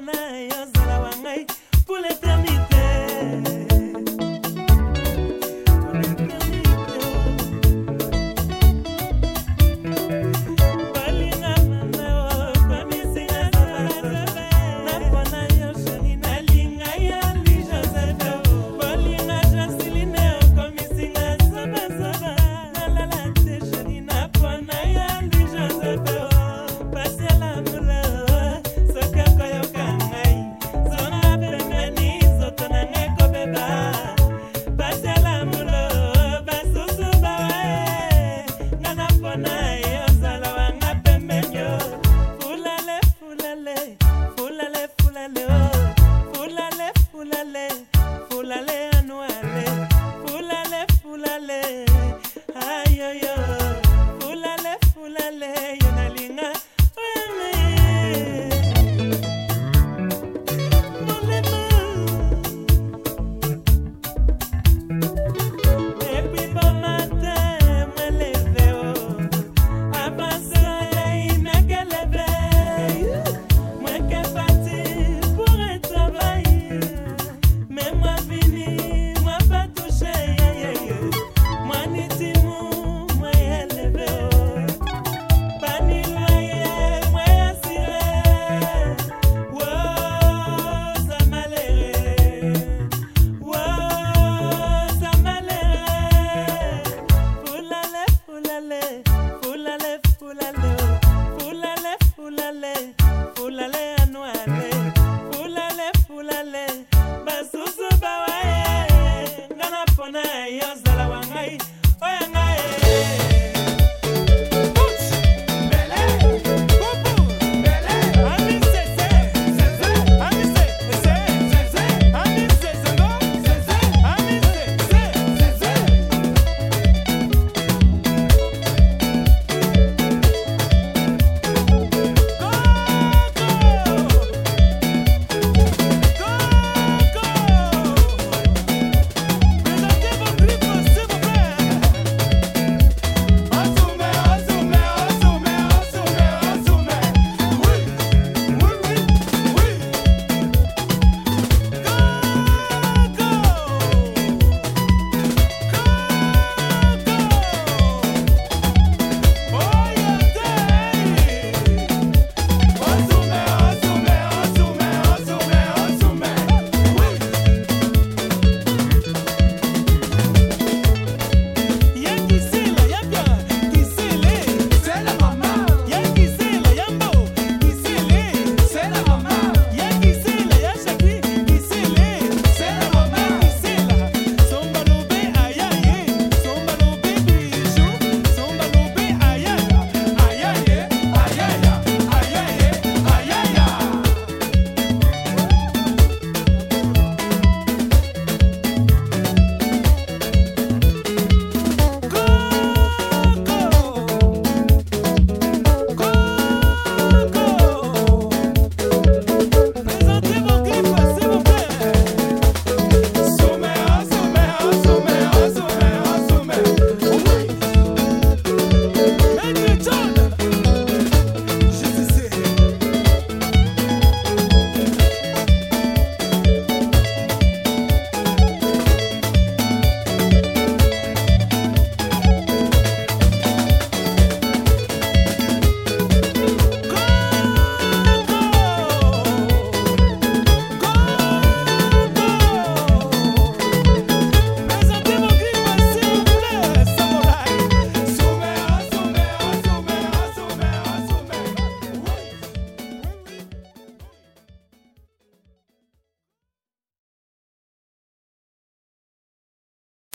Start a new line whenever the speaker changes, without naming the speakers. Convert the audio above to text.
when I was